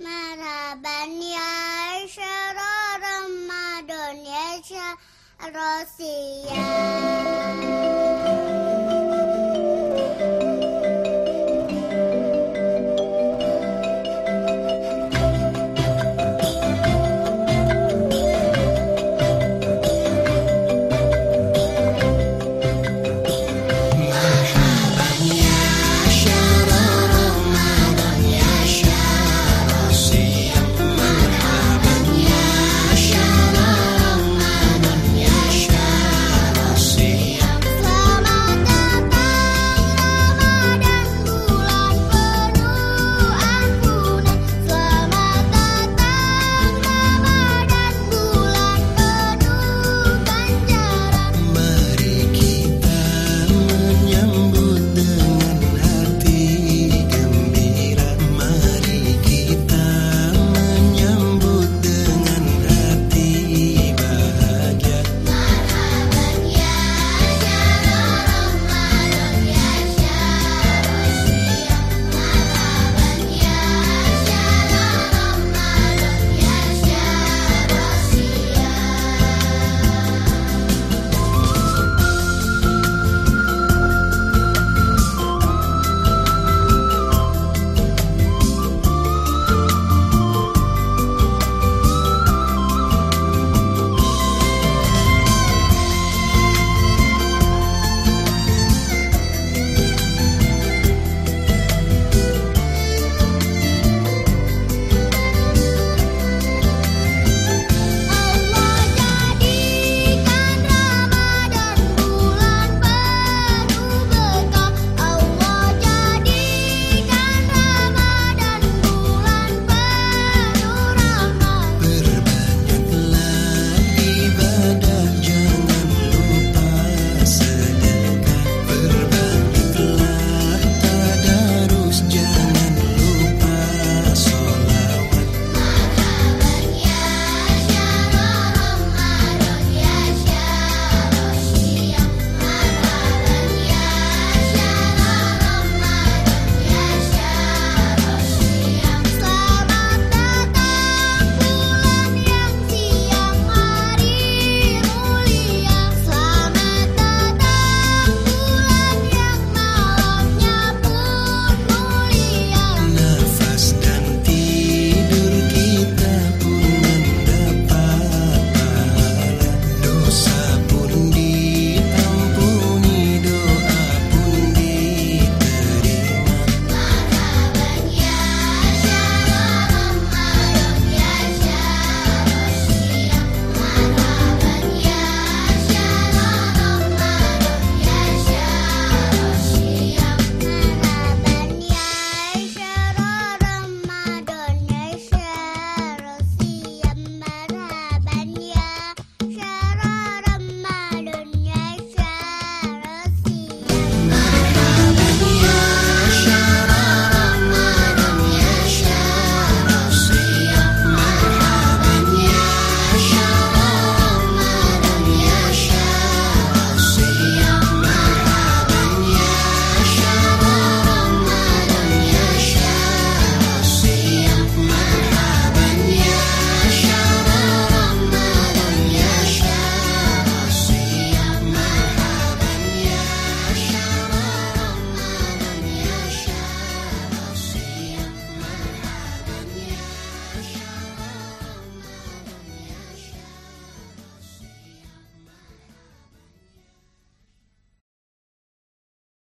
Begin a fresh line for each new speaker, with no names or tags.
مرحبا يا شهر رمضان يا شهر الصيام